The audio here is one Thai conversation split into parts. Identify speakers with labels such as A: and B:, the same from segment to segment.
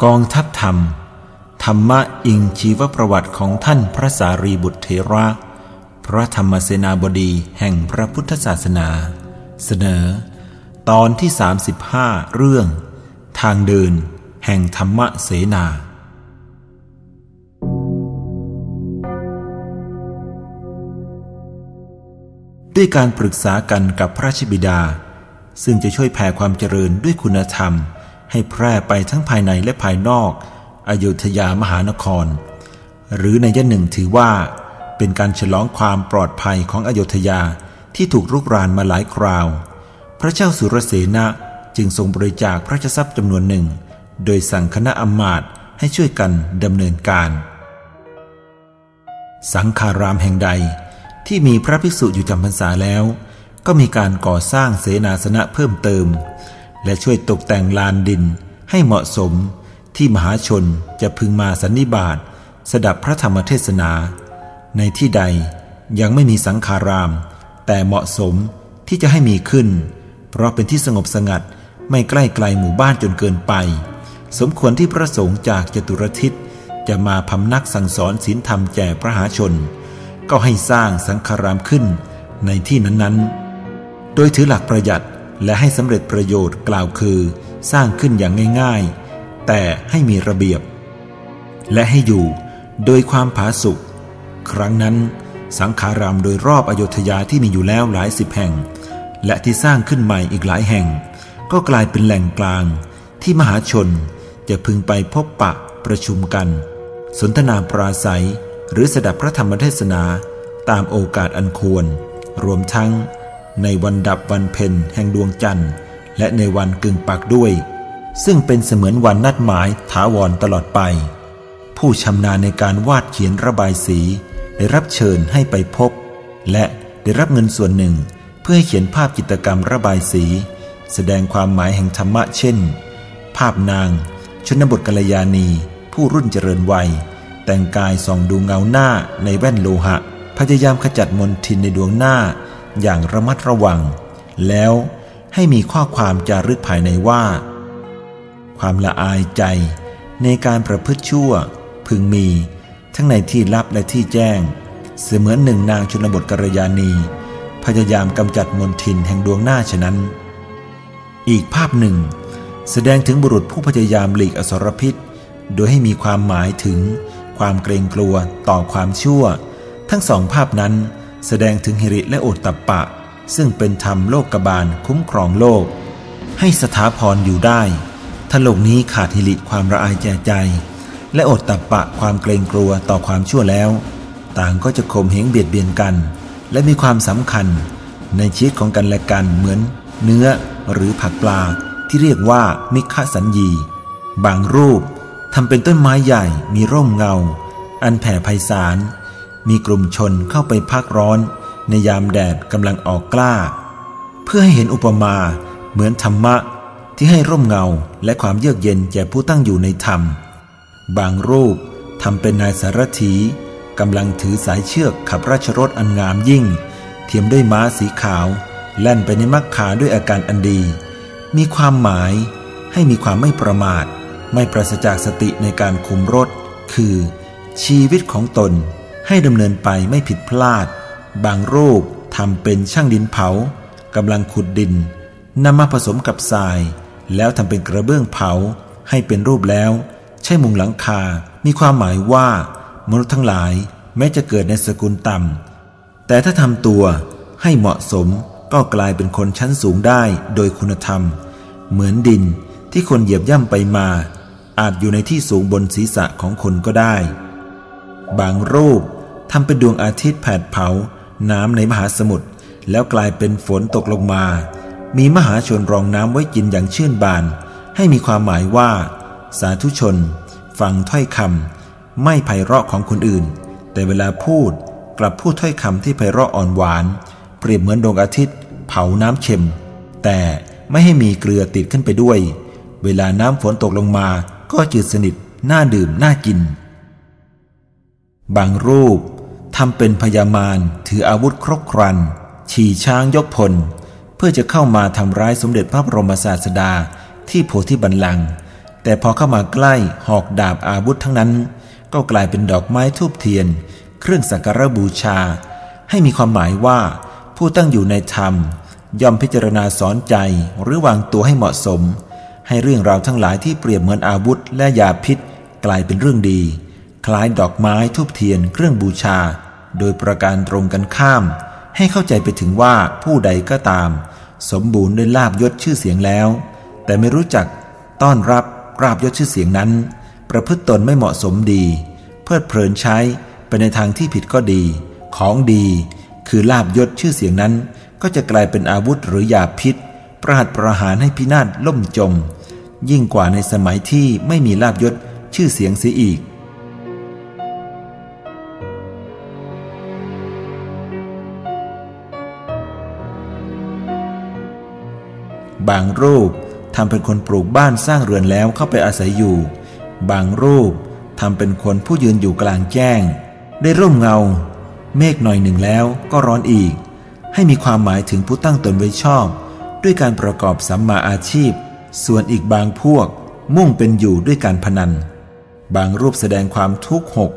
A: กองทัพธรรม ธรรมะอิงชีวประวัติของท่านพระสารีบุตรเทระ พระธรรมเสนาบดีแห่งพระพุทธศาสนา เสนอ ตอนที่ 35 เรื่อง ทางเดิน แห่งธรรมะเสนาด้วยการปรึกษากันกับพระราชบิดา ซึ่งจะช่วยแผ่ความเจริญด้วยคุณธรรม ให้แพร่ไปทั้งภายในและภายนอกอโยธยามหานคร หรือในยะหนึ่งถือว่า เป็นการฉลองความปลอดภัยของอโยธยาที่ถูกรุกรานมาหลายคราว พระเจ้าสุรเสนะจึงทรงบริจาคพระราชทรัพย์จำนวนหนึ่ง โดยสั่งคณะอมาตย์ให้ช่วยกันดำเนินการ สังคารามแห่งใดที่มีพระภิกษุอยู่จำพรรษาแล้ว ก็มีการก่อสร้างเสนาสนะเพิ่มเติม และช่วยตกแต่งลานดินให้เหมาะสมที่มหาชนจะพึงมาสันนิบาตสดับพระธรรมเทศนา ในที่ใดยังไม่มีสังขาราม แต่เหมาะสมที่จะให้มีขึ้น เพราะเป็นที่สงบสงัดไม่ใกล้ไกลหมู่บ้านจนเกินไป สมควรที่พระสงฆ์จากจตุรทิศจะมาพำนักสั่งสอนศีลธรรมแก่พระหาชน ก็ให้สร้างสังขารามขึ้นในที่นั้นๆ โดยถือหลักประหยัด และให้สำเร็จประโยชน์กล่าวคือ สร้างขึ้นอย่างง่ายๆ แต่ให้มีระเบียบ และให้อยู่โดยความผาสุกครั้งนั้น สังขารามโดยรอบอโยธยาที่มีอยู่แล้วหลายสิบแห่ง และที่สร้างขึ้นใหม่อีกหลายแห่ง ก็กลายเป็นแหล่งกลาง ที่มหาชนจะพึงไปพบปะประชุมกัน สนทนาปราศัย หรือสดับพระธรรมเทศนาตามโอกาสอันควร รวมทั้ง ในวันดับวันเพ็ญแห่งดวงจันทร์ และในวันกึ่งปักด้วย ซึ่งเป็นเสมือนวันนัดหมายถาวรตลอดไป ผู้ชำนาญในการวาดเขียนระบายสี ได้รับเชิญให้ไปพบ และได้รับเงินส่วนหนึ่ง เพื่อให้เขียนภาพจิตรกรรมระบายสี แสดงความหมายแห่งธรรมะเช่น ภาพนาง ชนบทกัลยาณี ผู้รุ่นเจริญวัย แต่งกายส่องดูเงาหน้าในแว่นโลหะพยายามขจัดมนทินในดวงหน้า อย่างระมัดระวัง แล้วให้มีข้อความจารึกภายในว่า ความละอายใจในการประพฤติชั่วพึงมีทั้งในที่ลับและที่แจ้ง เสมือนหนึ่งนางชนบทกรยานี พยายามกำจัดมนทินแห่งดวงหน้าฉะนั้น อีกภาพหนึ่ง แสดงถึงบุรุษผู้พยายามหลีกอสรพิษ โดยให้มีความหมายถึงความเกรงกลัวต่อความชั่ว ทั้งสองภาพนั้น แสดงถึงหิริและโอตตะปะ ซึ่งเป็นธรรมโลกกบาลคุ้มครองโลก ให้สถาพรอยู่ได้ถ้าโลกนี้ขาดหิริความระอายแจใจ และโอตตะปะความเกรงกลัวต่อความชั่วแล้ว ต่างก็จะข่มเหงเบียดเบียนกัน และมีความสำคัญ ในชีวิตของกันและกันเหมือน เนื้อหรือผักปลาที่เรียกว่ามิฆสัญญี บางรูปทำเป็นต้นไม้ใหญ่มีร่มเงา อันแผ่ไพศาล มีกลุ่มชนเข้าไปพักร้อน ในยามแดดกำลังออกกล้า เพื่อให้เห็นอุปมาเหมือนธรรมะที่ให้ร่มเงาและความเยือกเย็นแก่ผู้ตั้งอยู่ในธรรม บางรูปทำเป็นนายสารถีกำลังถือสายเชือกขับราชรถอันงามยิ่ง เทียมด้วยม้าสีขาว แล่นไปในมักขาด้วยอาการอันดี มีความหมายให้มีความไม่ประมาท ไม่ปราศจากสติในการคุมรถ คือ ชีวิตของตน ให้ดำเนินไปไม่ผิดพลาด บางรูปทำเป็นช่างดินเผากำลังขุดดินนำมาผสมกับทราย แล้วทำเป็นกระเบื้องเผา ให้เป็นรูปแล้ว ใช่มุงหลังคา มีความหมายว่ามนุษย์ทั้งหลายแม้จะเกิดในสกุลต่ำแต่ถ้าทำตัวให้เหมาะสมก็กลายเป็นคนชั้นสูงได้โดยคุณธรรม เหมือนดินที่คนเหยียบย่ำไปมา อาจอยู่ในที่สูงบนศีรษะของคนก็ได้ บางรูป ทำเป็นดวงอาทิตย์แผดเผา น้ำในมหาสมุทรแล้วกลายเป็นฝนตกลงมา มีมหาชนรองน้ำไว้กินอย่างชื่นบาน ให้มีความหมายว่า สาธุชน ฟังถ้อยคำไม่ไพเราะของคนอื่น แต่เวลาพูดกลับพูดถ้อยคำที่ไพเราะอ่อนหวาน เปรียบเหมือนดวงอาทิตย์ เผาน้ำเค็ม แต่ไม่ให้มีเกลือติดขึ้นไปด้วย เวลาน้ำฝนตกลงมาก็จืดสนิทน่าดื่มน่ากิน บางรูป ทำเป็นพยามารถืออาวุธครบครัน ฉี่ช้างยกพล เพื่อจะเข้ามาทำร้ายสมเด็จพระบรมศาสดาที่โพธิบัลลังก์แต่พอเข้ามาใกล้หอกดาบอาวุธทั้งนั้น ก็กลายเป็นดอกไม้ทูบเทียน เครื่องสักการะบูชา ให้มีความหมายว่า ผู้ตั้งอยู่ในธรรม ย่อมพิจารณาสอนใจหรือวางตัวให้เหมาะสม ให้เรื่องราวทั้งหลายที่เปรียบเหมือนอาวุธและยาพิษ กลายเป็นเรื่องดี คล้ายดอกไม้ทูบเทียนเครื่องบูชา โดยประการตรงกันข้าม ให้เข้าใจไปถึงว่าผู้ใดก็ตาม สมบูรณ์ด้วยลาบยศชื่อเสียงแล้ว แต่ไม่รู้จักต้อนรับราบยศชื่อเสียงนั้น ประพฤติตนไม่เหมาะสมดี เพิดเพลินใช้ไปในทางที่ผิดก็ดี ของดี คือลาบยศชื่อเสียงนั้น ก็จะกลายเป็นอาวุธหรือยาพิษ ประหัตประหารให้พินาศล่มจม ยิ่งกว่าในสมัยที่ไม่มีลาบยศชื่อเสียงเสียอีก บางรูปทำเป็นคนปลูกบ้านสร้างเรือนแล้วเข้าไปอาศัยอยู่ บางรูปทำเป็นคนผู้ยืนอยู่กลางแจ้ง ได้ร่มเงา เมฆหน่อยหนึ่งแล้วก็ร้อนอีก ให้มีความหมายถึงผู้ตั้งตนไว้ชอบ ด้วยการประกอบสัมมาอาชีพ ส่วนอีกบางพวก มุ่งเป็นอยู่ด้วยการพนัน บางรูปแสดงความทุกข์หก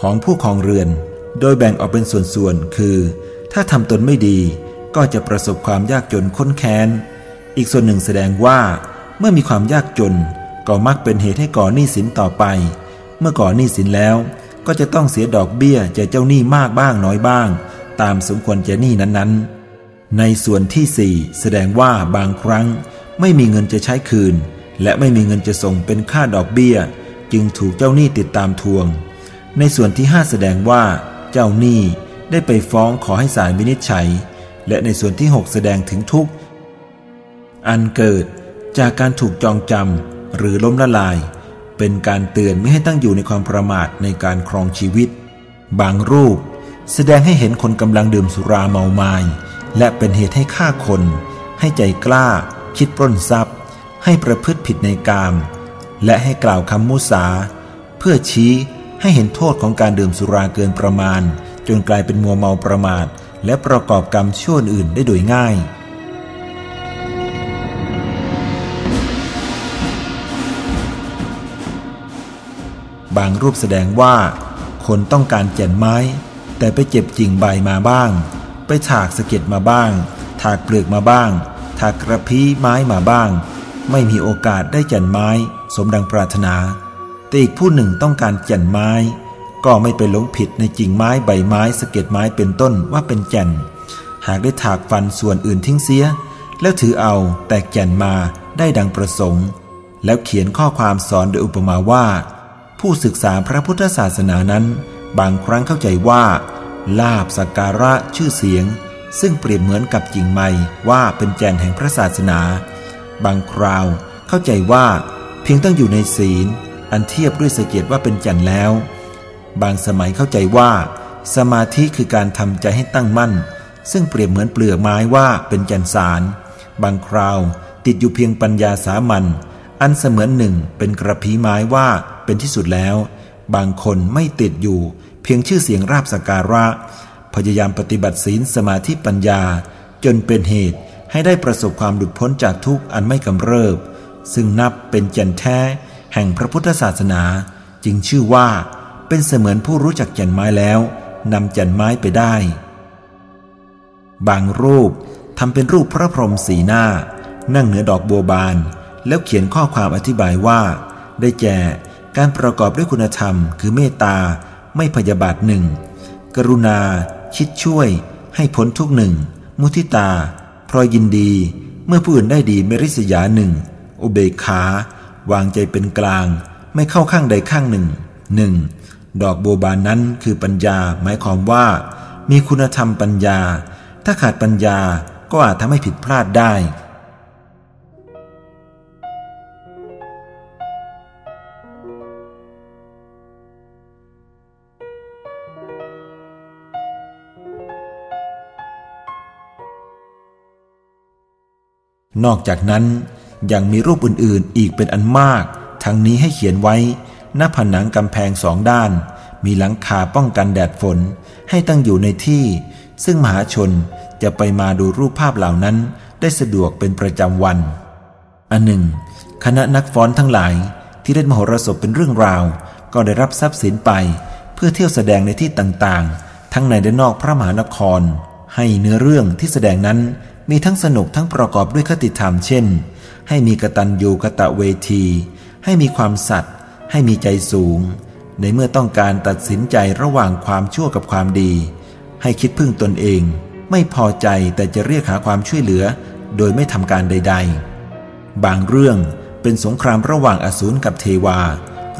A: ของผู้ครองเรือน โดยแบ่งออกเป็นส่วนๆคือ ถ้าทำตนไม่ดีก็จะประสบความยากจนค้นแค้น อีกส่วนหนึ่งแสดงว่า เมื่อมีความยากจนก็มักเป็นเหตุให้ก่อหนี้สินต่อไป เมื่อก่อหนี้สินแล้ว ก็จะต้องเสียดอกเบี้ยจะเจ้าหนี้มากบ้างน้อยบ้าง ตามสมควรจะหนี้นั้นๆ ในส่วนที่สี่แสดงว่าบางครั้ง ไม่มีเงินจะใช้คืน และไม่มีเงินจะส่งเป็นค่าดอกเบี้ย จึงถูกเจ้าหนี้ติดตามทวง ในส่วนที่ห้าแสดงว่า เจ้าหนี้ได้ไปฟ้องขอให้ศาลวินิจฉัย และในส่วนที่หกแสดงถึงทุกข์ อันเกิดจากการถูกจองจำหรือล้มละลาย เป็นการเตือนไม่ให้ตั้งอยู่ในความประมาทในการครองชีวิต บางรูปแสดงให้เห็นคนกำลังดื่มสุราเมามาย และเป็นเหตุให้ฆ่าคน ให้ใจกล้า คิดปล้นทรัพย์ ให้ประพฤติผิดในกาม และให้กล่าวคำมุสา เพื่อชี้ให้เห็นโทษของการดื่มสุราเกินประมาณ จนกลายเป็นมัวเมาประมาท และประกอบกรรมชั่วอื่นได้โดยง่าย บางรูปแสดงว่า คนต้องการแก่นไม้ แต่ไปเจ็บจริงใบมาบ้าง ไปถากสะเก็ดมาบ้าง ถากเปลือกมาบ้าง ถากกระพี้ไม้มาบ้าง ไม่มีโอกาสได้แก่นไม้ สมดังปรารถนา แต่อีกผู้หนึ่งต้องการแก่นไม้ ก็ไม่ไปหลงผิดในจริงไม้ใบไม้สะเก็ดไม้เป็นต้นว่าเป็นแก่น หากได้ถากฟันส่วนอื่นทิ้งเสีย แล้วถือเอาแต่แก่นมาได้ดังประสงค์ แล้วเขียนข้อความสอนโดยอุปมาว่า ผู้ศึกษาพระพุทธศาสนานั้น บางครั้งเข้าใจว่า ลาบสักการะชื่อเสียง ซึ่งเปรียบเหมือนกับจิงไม้ว่าเป็นแจนแห่งพระศาสนา บางคราวเข้าใจว่า เพียงต้องอยู่ในศีล อันเทียบด้วยสเกียรติว่าเป็นจันแล้ว บางสมัยเข้าใจว่า สมาธิคือการทำใจให้ตั้งมั่น ซึ่งเปรียบเหมือนเปลือกไม้ว่าเป็นจันสาร บางคราวติดอยู่เพียงปัญญาสามัญอันเสมือนหนึ่งเป็นกระพีไม้ว่า เป็นที่สุดแล้ว บางคนไม่ติดอยู่ เพียงชื่อเสียงราบสการะ พยายามปฏิบัติศีลสมาธิปัญญา จนเป็นเหตุให้ได้ประสบความหลุดพ้นจากทุกข์อันไม่กำเริบ ซึ่งนับเป็นแก่นแท้ แห่งพระพุทธศาสนา จึงชื่อว่า เป็นเสมือนผู้รู้จักแก่นไม้แล้วนำแก่นไม้ไปได้ บางรูปทำเป็นรูปพระพรหมสีหน้า นั่งเหนือดอกบัวบาน แล้วเขียนข้อความอธิบายว่า ได้แก่ การประกอบด้วยคุณธรรม คือเมตตา ไม่พยาบาทหนึ่ง กรุณาคิดช่วย ให้พ้นทุกหนึ่ง มุทิตา พรอยยินดี เมื่อผู้อื่นได้ดีไม่ริษยาหนึ่งอุเบกขา วางใจเป็นกลาง ไม่เข้าข้างใดข้างหนึ่งหนึ่งดอกโบบานนั้นคือปัญญาหมายความว่า มีคุณธรรมปัญญา ถ้าขาดปัญญาก็อาจทำให้ผิดพลาดได้ นอกจากนั้นยังมีรูปอื่นๆ อีกเป็นอันมาก ทั้งนี้ให้เขียนไว้ หน้าผนังกำแพงสองด้าน มีหลังคาป้องกันแดดฝน ให้ตั้งอยู่ในที่ ซึ่งมหาชนจะไปมาดูรูปภาพเหล่านั้นได้สะดวกเป็นประจำวัน อันหนึ่ง คณะนักฟ้อนทั้งหลายที่เล่นมโหรสพเป็นเรื่องราว ก็ได้รับทรัพย์สินไป เพื่อเที่ยวแสดงในที่ต่างๆ ทั้งในและนอกพระมหานคร ให้เนื้อเรื่องที่แสดงนั้น มีทั้งสนุกทั้งประกอบด้วยคติธรรมเช่น ให้มีกตัญญูกะตะเวที ให้มีความสัตย์ให้มีใจสูง ในเมื่อต้องการตัดสินใจระหว่างความชั่วกับความดี ให้คิดพึ่งตนเอง ไม่พอใจแต่จะเรียกหาความช่วยเหลือ โดยไม่ทำการใด ๆ บางเรื่องเป็นสงครามระหว่างอสูรกับเทวา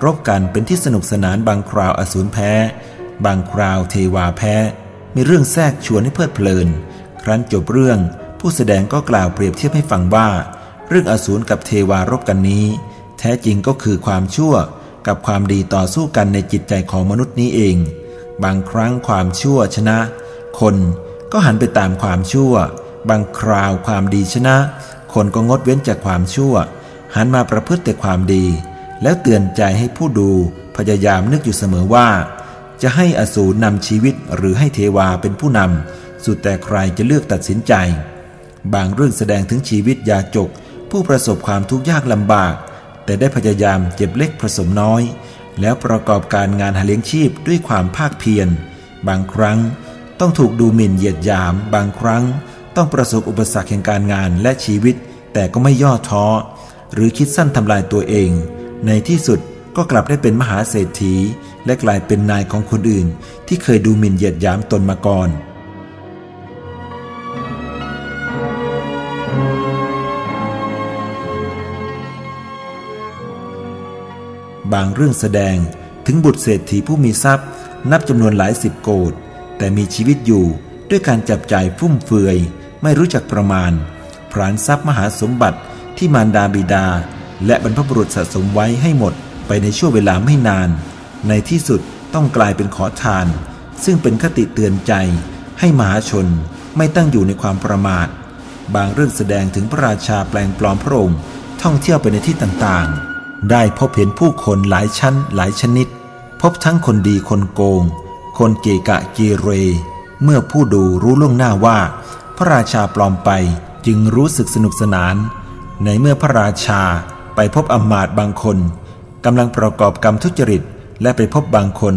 A: รบกันเป็นที่สนุกสนานบางคราวอสูรแพ้ บางคราวเทวาแพ้ มีเรื่องแทรกชวนให้เพลิดเพลิน ครั้นจบเรื่อง ผู้แสดงก็กล่าวเปรียบเทียบให้ฟังว่า เรื่องอสูรกับเทวารบกันนี้ แท้จริงก็คือความชั่วกับความดีต่อสู้กันในจิตใจของมนุษย์นี้เอง บางครั้งความชั่วชนะ คนก็หันไปตามความชั่ว บางคราวความดีชนะ คนก็งดเว้นจากความชั่ว หันมาประพฤติแต่ความดี แล้วเตือนใจให้ผู้ดูพยายามนึกอยู่เสมอว่า จะให้อสูรนำชีวิตหรือให้เทวาเป็นผู้นำสุดแต่ใครจะเลือกตัดสินใจ บางเรื่องแสดงถึงชีวิตยาจก ผู้ประสบความทุกข์ยากลำบาก แต่ได้พยายามเจ็บเล็กผสมน้อย แล้วประกอบการงานหาเลี้ยงชีพด้วยความภาคเพียร บางครั้งต้องถูกดูหมิ่นเหยียดหยาม บางครั้งต้องประสบอุปสรรคแห่งการงานและชีวิต แต่ก็ไม่ย่อท้อ หรือคิดสั้นทำลายตัวเอง ในที่สุดก็กลับได้เป็นมหาเศรษฐี และกลายเป็นนายของคนอื่น ที่เคยดูหมิ่นเหยียดหยามตนมาก่อน บางเรื่องแสดงถึงบุตรเศรษฐีผู้มีทรัพย์ นับจำนวนหลายสิบโกดแต่มีชีวิตอยู่ด้วยการจับจ่ายฟุ่มเฟือย ไม่รู้จักประมาณพรานทรัพย์มหาสมบัติที่มารดาบิดา และบรรพบุรุษสะสมไว้ให้หมดไปในช่วงเวลาไม่นาน ในที่สุดต้องกลายเป็นขอทาน ซึ่งเป็นคติเตือนใจ ให้มหาชนไม่ตั้งอยู่ในความประมาท บางเรื่องแสดงถึงพระราชาแปลงปลอมพระองค์ท่องเที่ยวไปในที่ต่างๆ ได้พบเห็นผู้คนหลายชั้นหลายชนิด พบทั้งคนดีคนโกง คนเกกะเกเร เมื่อผู้ดูรู้ล่วงหน้าว่า พระราชาปลอมไปจึงรู้สึกสนุกสนาน ในเมื่อพระราชาไปพบอมาตบางคนกำลังประกอบกรรมทุจริต และไปพบบางคน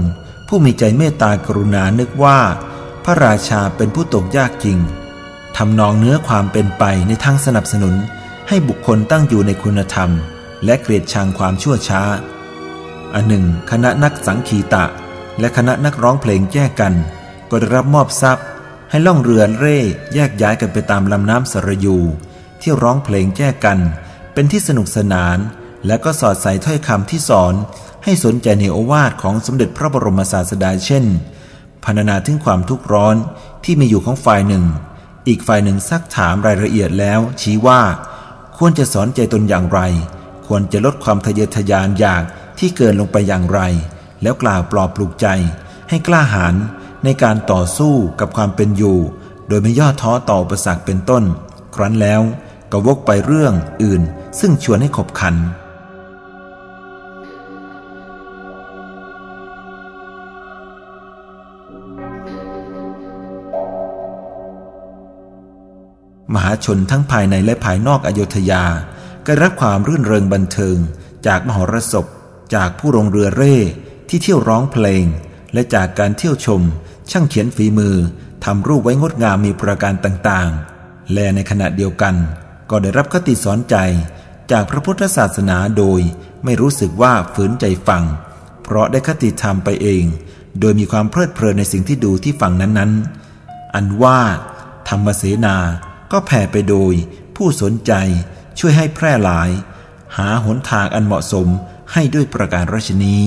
A: ผู้มีใจเมตตากรุณานึกว่า พระราชาเป็นผู้ตกยากจริงทำนองเนื้อความเป็นไปในทางสนับสนุนให้บุคคลตั้งอยู่ในคุณธรรม และเกลียดชังความชั่วช้า อันหนึ่ง คณะนักสังคีตะ และคณะนักร้องเพลงแยกกัน ก็ได้รับมอบทรัพย์ ให้ล่องเรือเร่แยกย้ายกันไปตามลำน้ำสระยู ที่ร้องเพลงแยกกัน เป็นที่สนุกสนาน และก็สอดใส่ถ้อยคำที่สอน ให้สนใจในโอวาทของสมเด็จพระบรมศาสดาเช่นพรรณนาถึงความทุกข์ร้อนที่มีอยู่ของฝ่ายหนึ่ง อีกฝ่ายหนึ่งซักถามรายละเอียดแล้วชี้ว่า ควรจะสอนใจตนอย่างไร ควรจะลดความทะเยอทะยานอยากที่เกินลงไปอย่างไร แล้วกล่าวปลอบปลุกใจ ให้กล้าหาญในการต่อสู้กับความเป็นอยู่ โดยไม่ย่อท้อต่ออุปสรรคเป็นต้น ครั้นแล้วก็วกไปเรื่องอื่น ซึ่งชวนให้ขบขันมหาชนทั้งภายในและภายนอกอโยธยา ก็รับความรื่นเริงบันเทิง จากมหรสพ จากผู้รงเรือเร่ที่เที่ยวร้องเพลง และจากการเที่ยวชม ช่างเขียนฝีมือทำรูปไว้งดงามมีประการต่างๆ และในขณะเดียวกัน ก็ได้รับคติสอนใจ จากพระพุทธศาสนาโดย ไม่รู้สึกว่าฝืนใจฟัง เพราะได้คติธรรมไปเอง โดยมีความเพลิดเพลินในสิ่งที่ดูที่ฟังนั้นๆ อันว่า ธรรมเสนาก็แผ่ไปโดย ผู้สนใจ ช่วยให้แพร่หลาย หาหนทางอันเหมาะสมให้ด้วยประการราชนี้